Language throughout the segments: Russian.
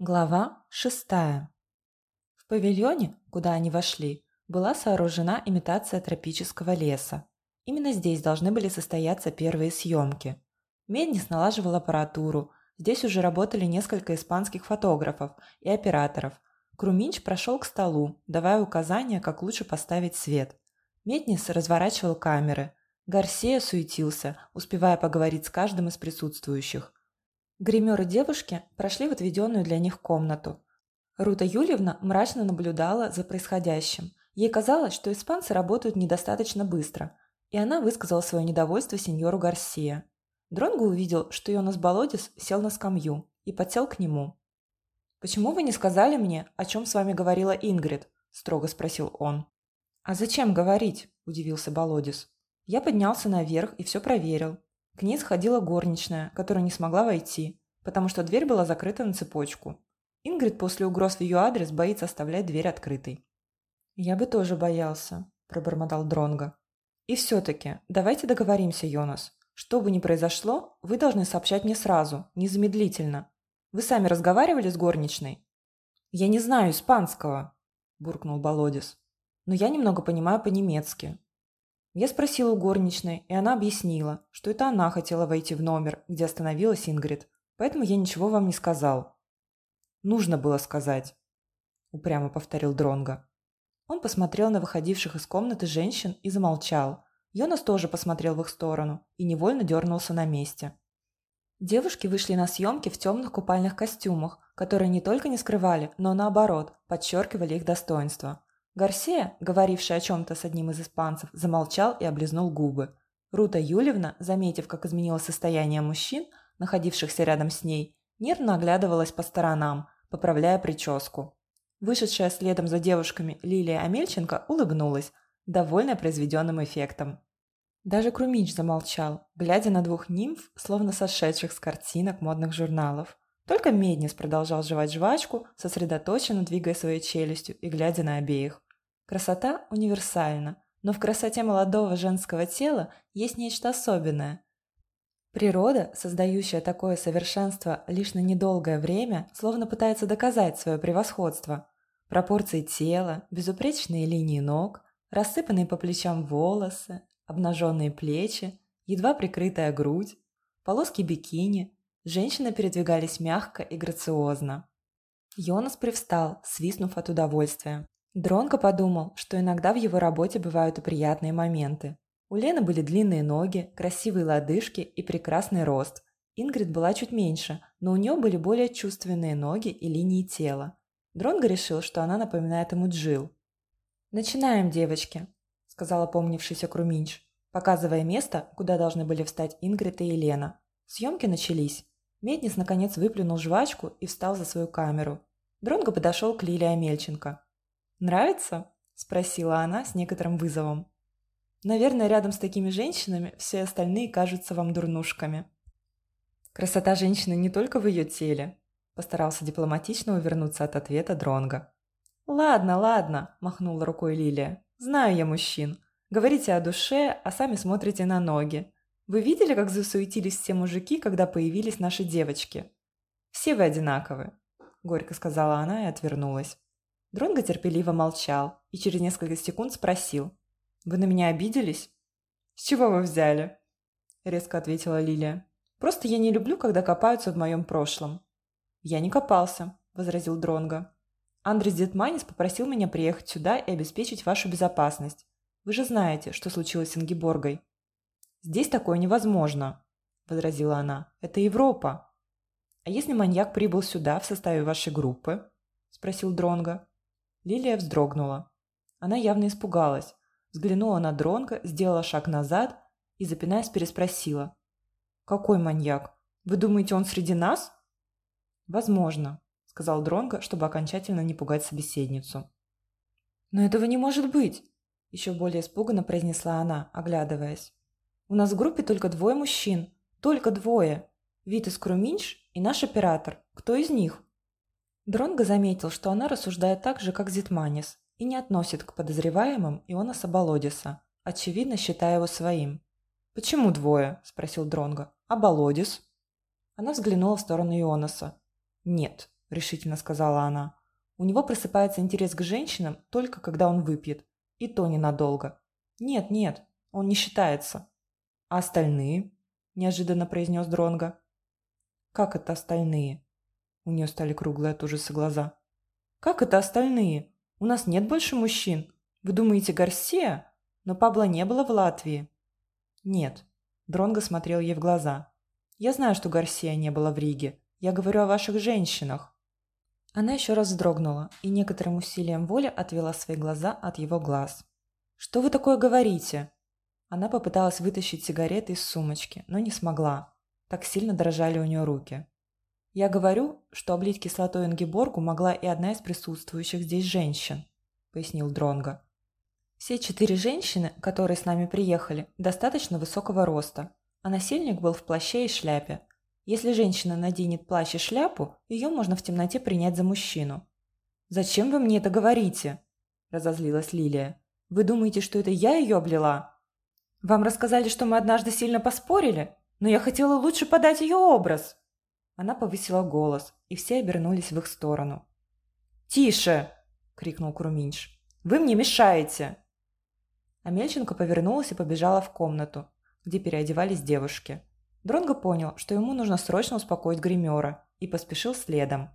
Глава шестая. В павильоне, куда они вошли, была сооружена имитация тропического леса. Именно здесь должны были состояться первые съемки. Меднис налаживал аппаратуру, здесь уже работали несколько испанских фотографов и операторов. Круминч прошел к столу, давая указания, как лучше поставить свет. Меднис разворачивал камеры. Гарсия суетился, успевая поговорить с каждым из присутствующих. Гримеры девушки прошли в отведенную для них комнату. Рута Юльевна мрачно наблюдала за происходящим. Ей казалось, что испанцы работают недостаточно быстро, и она высказала свое недовольство сеньору Гарсия. Дронго увидел, что Йонас Болодис сел на скамью и подсел к нему. «Почему вы не сказали мне, о чем с вами говорила Ингрид?» – строго спросил он. «А зачем говорить?» – удивился Болодис. «Я поднялся наверх и все проверил. К ней сходила горничная, которая не смогла войти, потому что дверь была закрыта на цепочку. Ингрид после угроз в ее адрес боится оставлять дверь открытой. «Я бы тоже боялся», – пробормотал Дронго. «И все-таки, давайте договоримся, Йонас. Что бы ни произошло, вы должны сообщать мне сразу, незамедлительно. Вы сами разговаривали с горничной?» «Я не знаю испанского», – буркнул Болодис. «Но я немного понимаю по-немецки. Я спросила у горничной, и она объяснила, что это она хотела войти в номер, где остановилась Ингрид, поэтому я ничего вам не сказал. Нужно было сказать, упрямо повторил Дронга. Он посмотрел на выходивших из комнаты женщин и замолчал. Йонас тоже посмотрел в их сторону и невольно дернулся на месте. Девушки вышли на съемки в темных купальных костюмах, которые не только не скрывали, но наоборот, подчеркивали их достоинство. Гарсия, говоривший о чем-то с одним из испанцев, замолчал и облизнул губы. Рута Юлевна, заметив, как изменилось состояние мужчин, находившихся рядом с ней, нервно оглядывалась по сторонам, поправляя прическу. Вышедшая следом за девушками Лилия Амельченко улыбнулась, довольная произведенным эффектом. Даже Крумич замолчал, глядя на двух нимф, словно сошедших с картинок модных журналов. Только Меднис продолжал жевать жвачку, сосредоточенно двигая своей челюстью и глядя на обеих. Красота универсальна, но в красоте молодого женского тела есть нечто особенное. Природа, создающая такое совершенство лишь на недолгое время, словно пытается доказать свое превосходство. Пропорции тела, безупречные линии ног, рассыпанные по плечам волосы, обнаженные плечи, едва прикрытая грудь, полоски бикини. Женщины передвигались мягко и грациозно. Йонас привстал, свистнув от удовольствия. Дронко подумал, что иногда в его работе бывают и приятные моменты. У Лены были длинные ноги, красивые лодыжки и прекрасный рост. Ингрид была чуть меньше, но у нее были более чувственные ноги и линии тела. Дронго решил, что она напоминает ему Джил. «Начинаем, девочки», – сказала помнившийся Круминч, показывая место, куда должны были встать Ингрид и Елена. Съемки начались. Меднис наконец выплюнул жвачку и встал за свою камеру. Дронго подошел к Лилии Амельченко. «Нравится?» – спросила она с некоторым вызовом. «Наверное, рядом с такими женщинами все остальные кажутся вам дурнушками». «Красота женщины не только в ее теле», – постарался дипломатично увернуться от ответа Дронга. «Ладно, ладно», – махнула рукой Лилия. «Знаю я мужчин. Говорите о душе, а сами смотрите на ноги. Вы видели, как засуетились все мужики, когда появились наши девочки? Все вы одинаковы», – горько сказала она и отвернулась. Дронго терпеливо молчал и через несколько секунд спросил. «Вы на меня обиделись?» «С чего вы взяли?» Резко ответила Лилия. «Просто я не люблю, когда копаются в моем прошлом». «Я не копался», – возразил Дронго. «Андрес Детманис попросил меня приехать сюда и обеспечить вашу безопасность. Вы же знаете, что случилось с Ингиборгой». «Здесь такое невозможно», – возразила она. «Это Европа». «А если маньяк прибыл сюда в составе вашей группы?» – спросил Дронго. Лилия вздрогнула. Она явно испугалась. Взглянула на Дронга, сделала шаг назад и, запинаясь, переспросила. «Какой маньяк? Вы думаете, он среди нас?» «Возможно», — сказал Дронго, чтобы окончательно не пугать собеседницу. «Но этого не может быть!» — еще более испуганно произнесла она, оглядываясь. «У нас в группе только двое мужчин. Только двое. Витас Круминш и наш оператор. Кто из них?» Дронго заметил, что она рассуждает так же, как Зитманис, и не относит к подозреваемым Иона Саболодиса, очевидно считая его своим. «Почему двое?» – спросил Дронго. «А Болодис?» Она взглянула в сторону Ионаса. «Нет», – решительно сказала она. «У него просыпается интерес к женщинам только когда он выпьет. И то ненадолго. Нет, нет, он не считается». «А остальные?» – неожиданно произнес Дронго. «Как это остальные?» У нее стали круглые от ужаса глаза. «Как это остальные? У нас нет больше мужчин. Вы думаете, Гарсия? Но Пабло не было в Латвии». «Нет». Дронго смотрел ей в глаза. «Я знаю, что Гарсия не было в Риге. Я говорю о ваших женщинах». Она еще раз вздрогнула и некоторым усилием воли отвела свои глаза от его глаз. «Что вы такое говорите?» Она попыталась вытащить сигареты из сумочки, но не смогла. Так сильно дрожали у нее руки. «Я говорю, что облить кислотой Ингеборгу могла и одна из присутствующих здесь женщин», – пояснил Дронго. «Все четыре женщины, которые с нами приехали, достаточно высокого роста, а насильник был в плаще и шляпе. Если женщина наденет плащ и шляпу, ее можно в темноте принять за мужчину». «Зачем вы мне это говорите?» – разозлилась Лилия. «Вы думаете, что это я ее облила?» «Вам рассказали, что мы однажды сильно поспорили, но я хотела лучше подать ее образ». Она повысила голос, и все обернулись в их сторону. «Тише!» – крикнул Круминч. «Вы мне мешаете!» Амельченко повернулась и побежала в комнату, где переодевались девушки. Дронго понял, что ему нужно срочно успокоить гримера, и поспешил следом.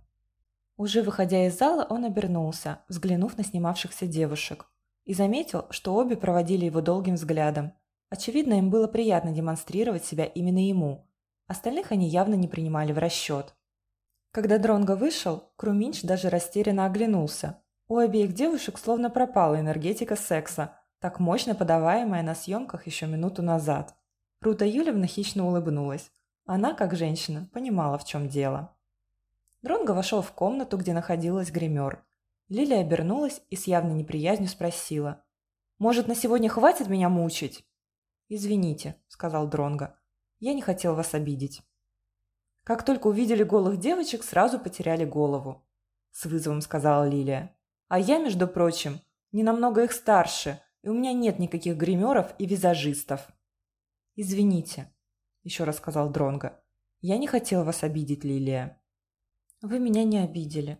Уже выходя из зала, он обернулся, взглянув на снимавшихся девушек, и заметил, что обе проводили его долгим взглядом. Очевидно, им было приятно демонстрировать себя именно ему, Остальных они явно не принимали в расчет. Когда Дронго вышел, Круминч даже растерянно оглянулся. У обеих девушек словно пропала энергетика секса, так мощно подаваемая на съемках еще минуту назад. Рута Юлевна хищно улыбнулась. Она, как женщина, понимала, в чем дело. Дронго вошел в комнату, где находилась гример. Лилия обернулась и с явной неприязнью спросила. «Может, на сегодня хватит меня мучить?» «Извините», — сказал Дронго. Я не хотел вас обидеть. Как только увидели голых девочек, сразу потеряли голову. С вызовом сказала Лилия. А я, между прочим, не намного их старше, и у меня нет никаких гримеров и визажистов. Извините, еще раз сказал Дронго. Я не хотел вас обидеть, Лилия. Вы меня не обидели.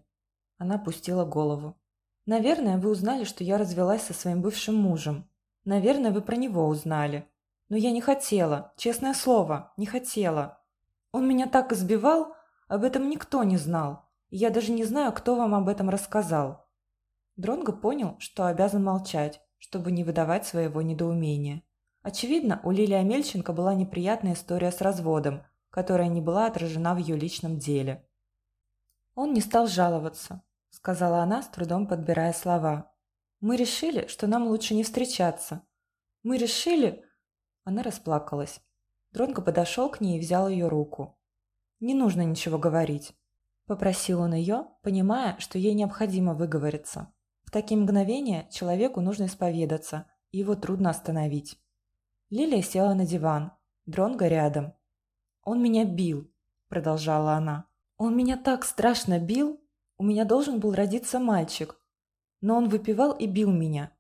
Она опустила голову. Наверное, вы узнали, что я развелась со своим бывшим мужем. Наверное, вы про него узнали. Но я не хотела, честное слово, не хотела. Он меня так избивал, об этом никто не знал. Я даже не знаю, кто вам об этом рассказал. Дронго понял, что обязан молчать, чтобы не выдавать своего недоумения. Очевидно, у Лилии Амельченко была неприятная история с разводом, которая не была отражена в ее личном деле. «Он не стал жаловаться», — сказала она, с трудом подбирая слова. «Мы решили, что нам лучше не встречаться. Мы решили, она расплакалась. Дронго подошел к ней и взял ее руку. «Не нужно ничего говорить», – попросил он ее, понимая, что ей необходимо выговориться. В такие мгновения человеку нужно исповедаться, и его трудно остановить. Лилия села на диван, Дронго рядом. «Он меня бил», – продолжала она. «Он меня так страшно бил, у меня должен был родиться мальчик, но он выпивал и бил меня.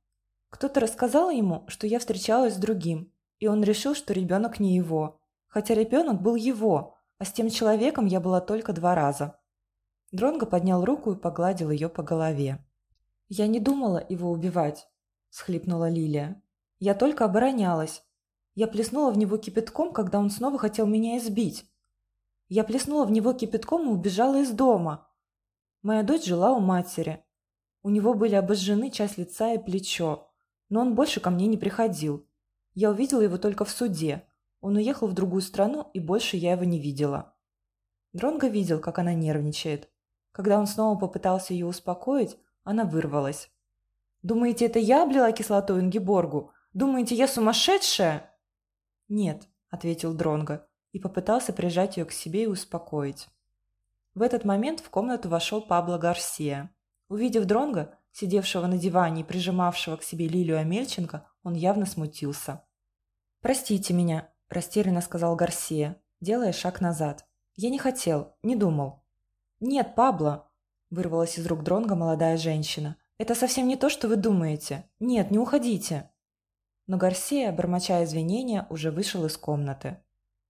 Кто-то рассказал ему, что я встречалась с другим, и он решил, что ребенок не его. Хотя ребенок был его, а с тем человеком я была только два раза. Дронго поднял руку и погладил ее по голове. «Я не думала его убивать», – схлипнула Лилия. «Я только оборонялась. Я плеснула в него кипятком, когда он снова хотел меня избить. Я плеснула в него кипятком и убежала из дома. Моя дочь жила у матери. У него были обожжены часть лица и плечо, но он больше ко мне не приходил. Я увидела его только в суде. Он уехал в другую страну, и больше я его не видела. Дронго видел, как она нервничает. Когда он снова попытался ее успокоить, она вырвалась. «Думаете, это я облила кислотой Ингеборгу? Думаете, я сумасшедшая?» «Нет», — ответил Дронго и попытался прижать ее к себе и успокоить. В этот момент в комнату вошел Пабло Гарсия. Увидев Дронго, сидевшего на диване и прижимавшего к себе Лилию Амельченко, он явно смутился. «Простите меня», – растерянно сказал Гарсия, делая шаг назад. «Я не хотел, не думал». «Нет, Пабло», – вырвалась из рук Дронга молодая женщина. «Это совсем не то, что вы думаете. Нет, не уходите». Но Гарсия, бормоча извинения, уже вышел из комнаты.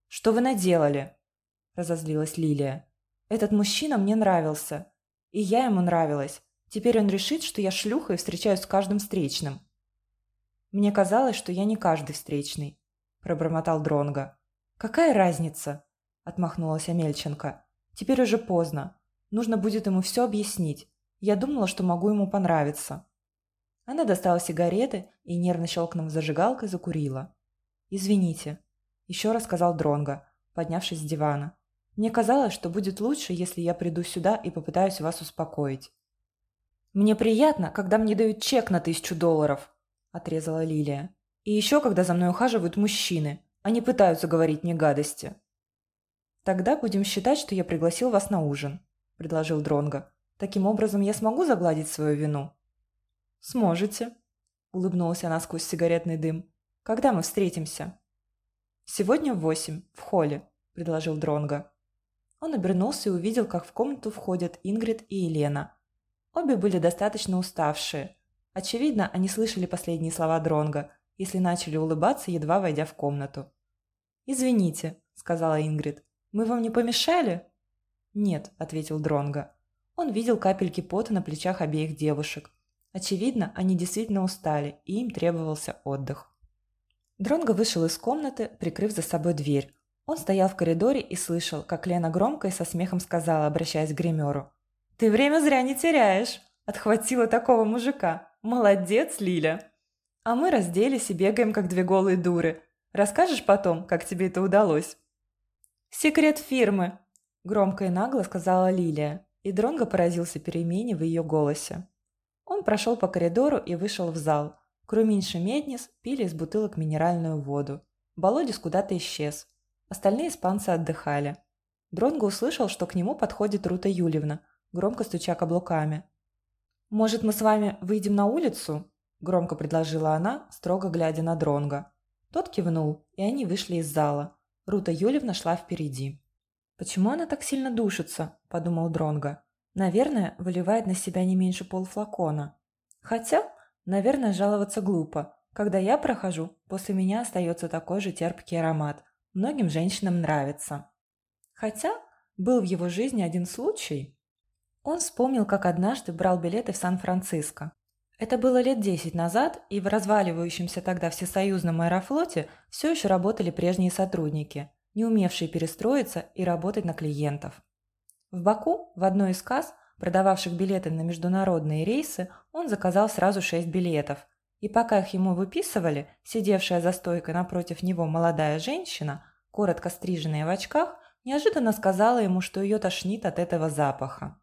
«Что вы наделали?» – разозлилась Лилия. «Этот мужчина мне нравился. И я ему нравилась. Теперь он решит, что я шлюха и встречаюсь с каждым встречным. Мне казалось, что я не каждый встречный, пробормотал Дронга. Какая разница? отмахнулась Амельченко. Теперь уже поздно. Нужно будет ему все объяснить. Я думала, что могу ему понравиться. Она достала сигареты и, нервно щелкнув зажигалкой, закурила. «Извините», – еще раз сказал Дронго, поднявшись с дивана. «Мне казалось, что будет лучше, если я приду сюда и попытаюсь вас успокоить». «Мне приятно, когда мне дают чек на тысячу долларов», – отрезала Лилия. «И еще, когда за мной ухаживают мужчины. Они пытаются говорить мне гадости». «Тогда будем считать, что я пригласил вас на ужин», – предложил Дронго. Таким образом, я смогу загладить свою вину?» «Сможете», — улыбнулась она сквозь сигаретный дым. «Когда мы встретимся?» «Сегодня в восемь, в холле», — предложил Дронго. Он обернулся и увидел, как в комнату входят Ингрид и Елена. Обе были достаточно уставшие. Очевидно, они слышали последние слова Дронга, если начали улыбаться, едва войдя в комнату. «Извините», — сказала Ингрид. «Мы вам не помешали?» «Нет», — ответил Дронга. Он видел капельки пота на плечах обеих девушек. Очевидно, они действительно устали, и им требовался отдых. Дронго вышел из комнаты, прикрыв за собой дверь. Он стоял в коридоре и слышал, как Лена громко и со смехом сказала, обращаясь к гримеру. «Ты время зря не теряешь! Отхватила такого мужика! Молодец, Лиля!» «А мы разделись и бегаем, как две голые дуры. Расскажешь потом, как тебе это удалось?» «Секрет фирмы!» – громко и нагло сказала Лилия. И Дронго поразился перемене в ее голосе. Он прошел по коридору и вышел в зал. Круминш Меднис пили из бутылок минеральную воду. Болодис куда-то исчез. Остальные испанцы отдыхали. Дронго услышал, что к нему подходит Рута Юлевна, громко стуча каблуками. «Может, мы с вами выйдем на улицу?» – громко предложила она, строго глядя на Дронга. Тот кивнул, и они вышли из зала. Рута Юлевна шла впереди. «Почему она так сильно душится?» – подумал Дронго. «Наверное, выливает на себя не меньше полфлакона. Хотя, наверное, жаловаться глупо. Когда я прохожу, после меня остается такой же терпкий аромат. Многим женщинам нравится. Хотя, был в его жизни один случай. Он вспомнил, как однажды брал билеты в Сан-Франциско. Это было лет десять назад, и в разваливающемся тогда всесоюзном аэрофлоте все еще работали прежние сотрудники – не умевшие перестроиться и работать на клиентов. В Баку, в одной из касс, продававших билеты на международные рейсы, он заказал сразу шесть билетов. И пока их ему выписывали, сидевшая за стойкой напротив него молодая женщина, коротко стриженная в очках, неожиданно сказала ему, что ее тошнит от этого запаха.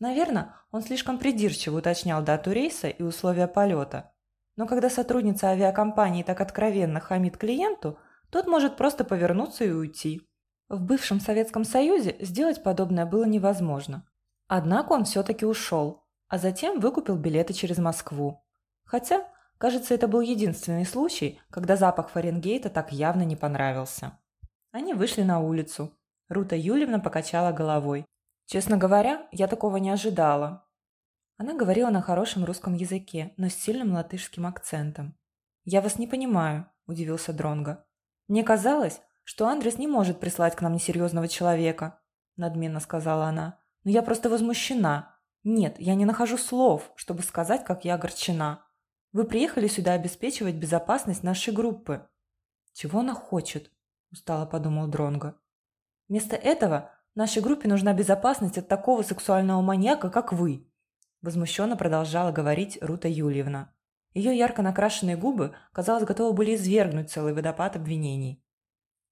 Наверное, он слишком придирчиво уточнял дату рейса и условия полета. Но когда сотрудница авиакомпании так откровенно хамит клиенту – тот может просто повернуться и уйти. В бывшем Советском Союзе сделать подобное было невозможно. Однако он все-таки ушел, а затем выкупил билеты через Москву. Хотя, кажется, это был единственный случай, когда запах Фаренгейта так явно не понравился. Они вышли на улицу. Рута Юльевна покачала головой. «Честно говоря, я такого не ожидала». Она говорила на хорошем русском языке, но с сильным латышским акцентом. «Я вас не понимаю», – удивился Дронго. «Мне казалось, что Андрес не может прислать к нам несерьезного человека», – надменно сказала она. «Но я просто возмущена. Нет, я не нахожу слов, чтобы сказать, как я огорчена. Вы приехали сюда обеспечивать безопасность нашей группы». «Чего она хочет?» – устало подумал Дронго. «Вместо этого нашей группе нужна безопасность от такого сексуального маньяка, как вы», – возмущенно продолжала говорить Рута Юльевна. Ее ярко накрашенные губы, казалось, готовы были извергнуть целый водопад обвинений.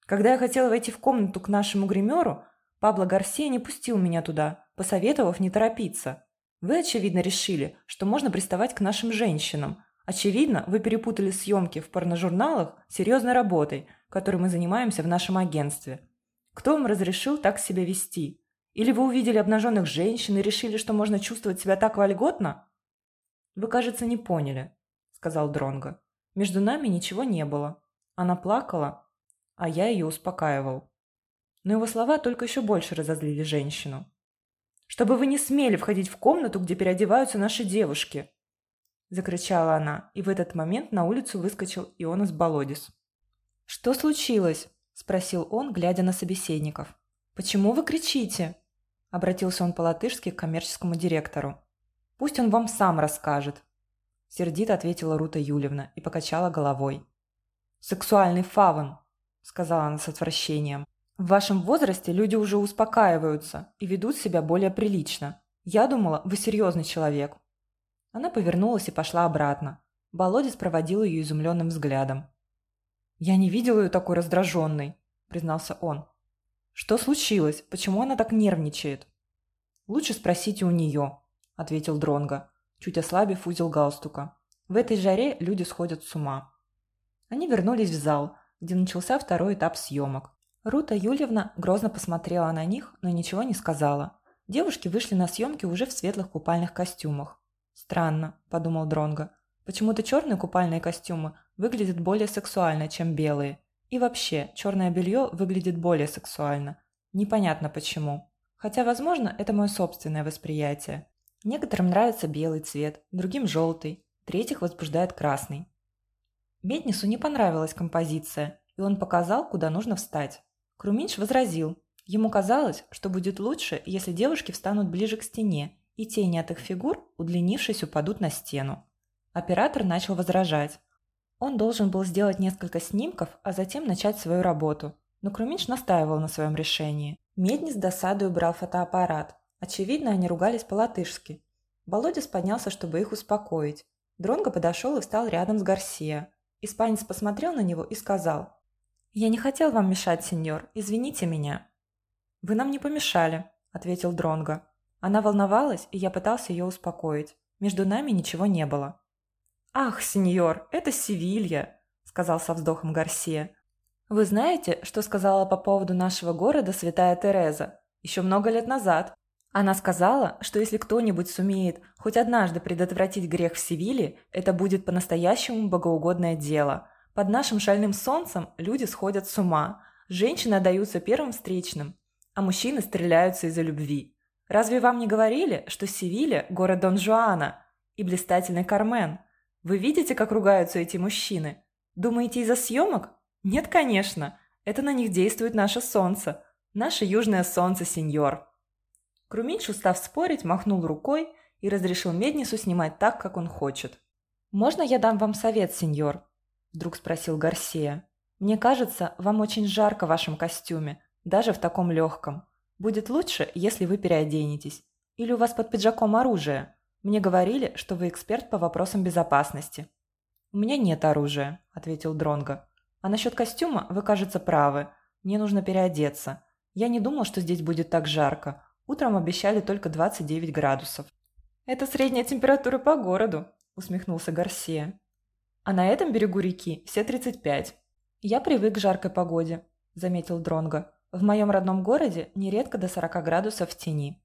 Когда я хотела войти в комнату к нашему гримеру, Пабло Гарсия не пустил меня туда, посоветовав не торопиться. Вы, очевидно, решили, что можно приставать к нашим женщинам. Очевидно, вы перепутали съемки в порножурналах с серьезной работой, которой мы занимаемся в нашем агентстве. Кто вам разрешил так себя вести? Или вы увидели обнаженных женщин и решили, что можно чувствовать себя так вольготно? Вы, кажется, не поняли сказал Дронго. Между нами ничего не было. Она плакала, а я ее успокаивал. Но его слова только еще больше разозлили женщину. «Чтобы вы не смели входить в комнату, где переодеваются наши девушки!» Закричала она, и в этот момент на улицу выскочил Ионас Болодис. «Что случилось?» – спросил он, глядя на собеседников. «Почему вы кричите?» – обратился он по-латышски к коммерческому директору. «Пусть он вам сам расскажет», – сердито ответила Рута Юлевна и покачала головой. «Сексуальный фавн», – сказала она с отвращением. «В вашем возрасте люди уже успокаиваются и ведут себя более прилично. Я думала, вы серьезный человек». Она повернулась и пошла обратно. Болодец проводил ее изумленным взглядом. «Я не видел ее такой раздраженной», – признался он. «Что случилось? Почему она так нервничает?» «Лучше спросите у нее», – ответил Дронго, чуть ослабив узел галстука. «В этой жаре люди сходят с ума». Они вернулись в зал, где начался второй этап съемок. Рута Юльевна грозно посмотрела на них, но ничего не сказала. Девушки вышли на съемки уже в светлых купальных костюмах. «Странно», – подумал Дронго. «Почему-то черные купальные костюмы выглядят более сексуально, чем белые. И вообще, черное белье выглядит более сексуально. Непонятно почему. Хотя, возможно, это мое собственное восприятие. Некоторым нравится белый цвет, другим – желтый, третьих возбуждает красный. Бетнису не понравилась композиция, и он показал, куда нужно встать. Круминш возразил. Ему казалось, что будет лучше, если девушки встанут ближе к стене, и тени от их фигур, удлинившись, упадут на стену. Оператор начал возражать. Он должен был сделать несколько снимков, а затем начать свою работу. Но Круминш настаивал на своем решении. Медни с досадой убрал фотоаппарат. Очевидно, они ругались по-латышски. Болодис поднялся, чтобы их успокоить. Дронго подошел и встал рядом с Гарсия. Испанец посмотрел на него и сказал. «Я не хотел вам мешать, сеньор. Извините меня». «Вы нам не помешали», — ответил Дронго. Она волновалась, и я пытался ее успокоить. Между нами ничего не было. «Ах, сеньор, это Севилья», — сказал со вздохом Гарсия. «Вы знаете, что сказала по поводу нашего города святая Тереза? Еще много лет назад. Она сказала, что если кто-нибудь сумеет хоть однажды предотвратить грех в Севиле, это будет по-настоящему богоугодное дело. Под нашим шальным солнцем люди сходят с ума, женщины отдаются первым встречным, а мужчины стреляются из-за любви. Разве вам не говорили, что Севилья – город Дон Жуана и блистательный Кармен? Вы видите, как ругаются эти мужчины? Думаете, из-за съемок? Нет, конечно. Это на них действует наше солнце. Наше южное солнце, сеньор. Круминч, устав спорить, махнул рукой и разрешил Меднису снимать так, как он хочет. «Можно я дам вам совет, сеньор?» – вдруг спросил Гарсия. «Мне кажется, вам очень жарко в вашем костюме, даже в таком легком. Будет лучше, если вы переоденетесь. Или у вас под пиджаком оружие. Мне говорили, что вы эксперт по вопросам безопасности». «У меня нет оружия», – ответил Дронго. «А насчет костюма вы, кажется, правы. Мне нужно переодеться. Я не думал, что здесь будет так жарко. Утром обещали только 29 градусов. «Это средняя температура по городу», – усмехнулся Гарсия. «А на этом берегу реки все 35. Я привык к жаркой погоде», – заметил Дронго. «В моем родном городе нередко до 40 градусов в тени».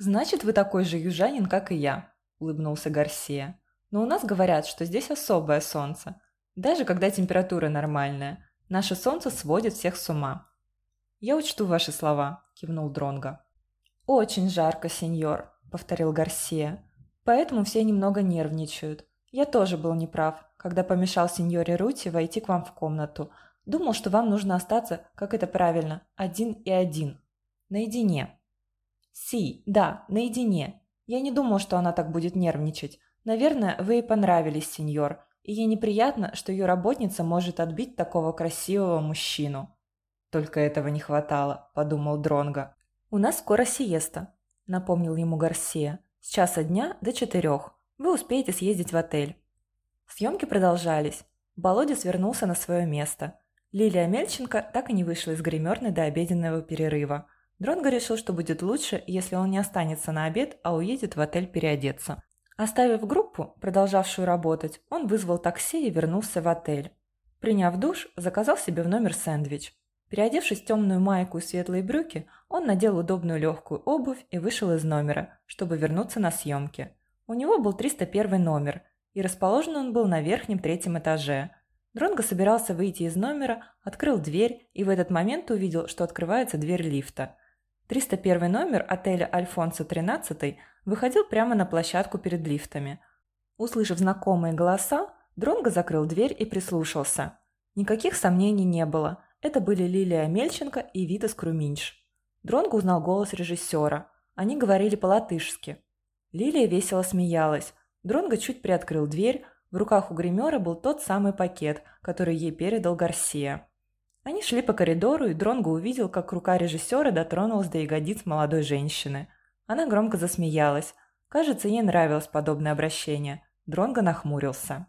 «Значит, вы такой же южанин, как и я», – улыбнулся Гарсия. «Но у нас говорят, что здесь особое солнце. Даже когда температура нормальная. Наше солнце сводит всех с ума». «Я учту ваши слова», – кивнул Дронго. «Очень жарко, сеньор», — повторил Гарсия. «Поэтому все немного нервничают. Я тоже был неправ, когда помешал сеньоре Рути войти к вам в комнату. Думал, что вам нужно остаться, как это правильно, один и один. Наедине». «Си, да, наедине. Я не думал, что она так будет нервничать. Наверное, вы ей понравились, сеньор, и ей неприятно, что ее работница может отбить такого красивого мужчину». «Только этого не хватало», — подумал Дронго. «У нас скоро сиеста», – напомнил ему Гарсия. «С часа дня до четырех. Вы успеете съездить в отель». Съемки продолжались. Болодец вернулся на свое место. Лилия Мельченко так и не вышла из гримерной до обеденного перерыва. Дронго решил, что будет лучше, если он не останется на обед, а уедет в отель переодеться. Оставив группу, продолжавшую работать, он вызвал такси и вернулся в отель. Приняв душ, заказал себе в номер сэндвич. Переодевшись в темную майку и светлые брюки, он надел удобную легкую обувь и вышел из номера, чтобы вернуться на съемки. У него был 301 номер, и расположен он был на верхнем третьем этаже. Дронго собирался выйти из номера, открыл дверь и в этот момент увидел, что открывается дверь лифта. 301 номер отеля «Альфонсо 13» выходил прямо на площадку перед лифтами. Услышав знакомые голоса, Дронго закрыл дверь и прислушался. Никаких сомнений не было – это были Лилия Мельченко и Вита Скруминч. Дронго узнал голос режиссера. Они говорили по-латышски. Лилия весело смеялась. Дронго чуть приоткрыл дверь. В руках у гримера был тот самый пакет, который ей передал Гарсия. Они шли по коридору, и Дронго увидел, как рука режиссера дотронулась до ягодиц молодой женщины. Она громко засмеялась. Кажется, ей нравилось подобное обращение. Дронго нахмурился.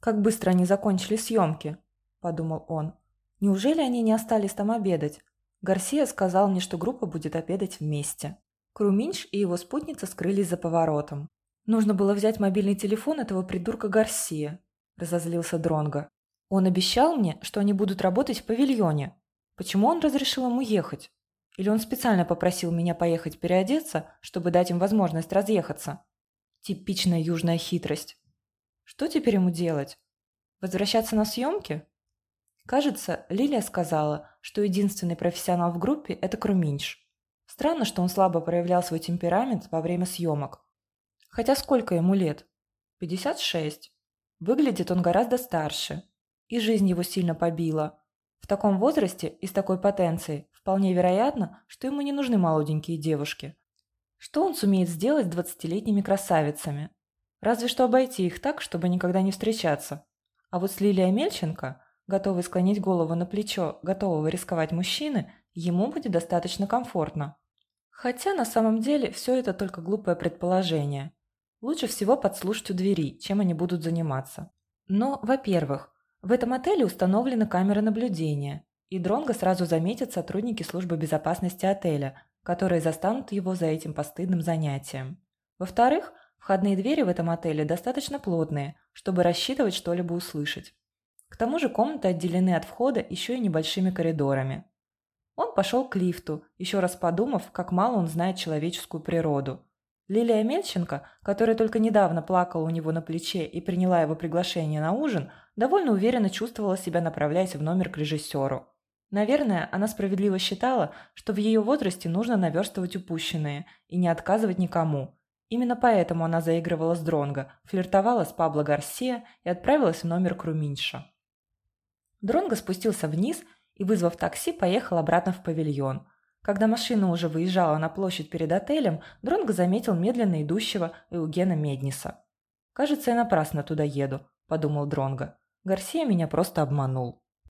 «Как быстро они закончили съемки», – подумал он. «Неужели они не остались там обедать? Гарсия сказал мне, что группа будет обедать вместе». Круминш и его спутница скрылись за поворотом. «Нужно было взять мобильный телефон этого придурка Гарсия», – разозлился Дронго. «Он обещал мне, что они будут работать в павильоне. Почему он разрешил ему ехать? Или он специально попросил меня поехать переодеться, чтобы дать им возможность разъехаться? Типичная южная хитрость. Что теперь ему делать? Возвращаться на съемки? Кажется, Лилия сказала, что единственный профессионал в группе – это Круминш. Странно, что он слабо проявлял свой темперамент во время съемок. Хотя сколько ему лет? 56. Выглядит он гораздо старше. И жизнь его сильно побила. В таком возрасте и с такой потенцией вполне вероятно, что ему не нужны молоденькие девушки. Что он сумеет сделать с двадцатилетними красавицами? Разве что обойти их так, чтобы никогда не встречаться. А вот с Лилией Мельченко, готовой склонить голову на плечо, готового рисковать мужчины, ему будет достаточно комфортно. Хотя на самом деле все это только глупое предположение. Лучше всего подслушать у двери, чем они будут заниматься. Но, во-первых, в этом отеле установлены камеры наблюдения, и Дронго сразу заметят сотрудники службы безопасности отеля, которые застанут его за этим постыдным занятием. Во-вторых, Входные двери в этом отеле достаточно плотные, чтобы рассчитывать что-либо услышать. К тому же комнаты отделены от входа еще и небольшими коридорами. Он пошел к лифту, еще раз подумав, как мало он знает человеческую природу. Лилия Мельченко, которая только недавно плакала у него на плече и приняла его приглашение на ужин, довольно уверенно чувствовала себя, направляясь в номер к режиссеру. Наверное, она справедливо считала, что в ее возрасте нужно наверстывать упущенное и не отказывать никому – Именно поэтому она заигрывала с Дронго, флиртовала с Пабло Гарсия и отправилась в номер Круминша. Дронго спустился вниз и, вызвав такси, поехал обратно в павильон. Когда машина уже выезжала на площадь перед отелем, Дронго заметил медленно идущего Euгена Медниса. «Кажется, я напрасно туда еду», – подумал Дронго. «Гарсия меня просто обманул».